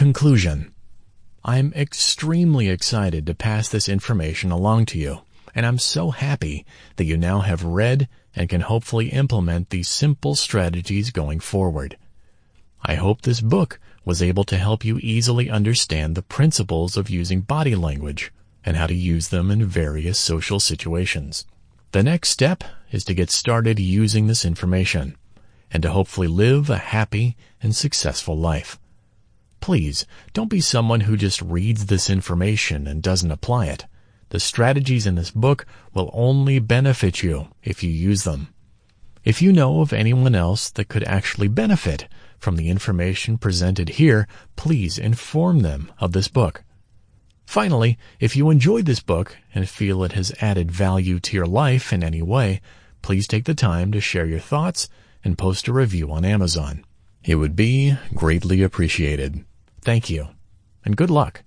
Conclusion. I'm extremely excited to pass this information along to you, and I'm so happy that you now have read and can hopefully implement these simple strategies going forward. I hope this book was able to help you easily understand the principles of using body language and how to use them in various social situations. The next step is to get started using this information and to hopefully live a happy and successful life. Please, don't be someone who just reads this information and doesn't apply it. The strategies in this book will only benefit you if you use them. If you know of anyone else that could actually benefit from the information presented here, please inform them of this book. Finally, if you enjoyed this book and feel it has added value to your life in any way, please take the time to share your thoughts and post a review on Amazon. It would be greatly appreciated. Thank you, and good luck.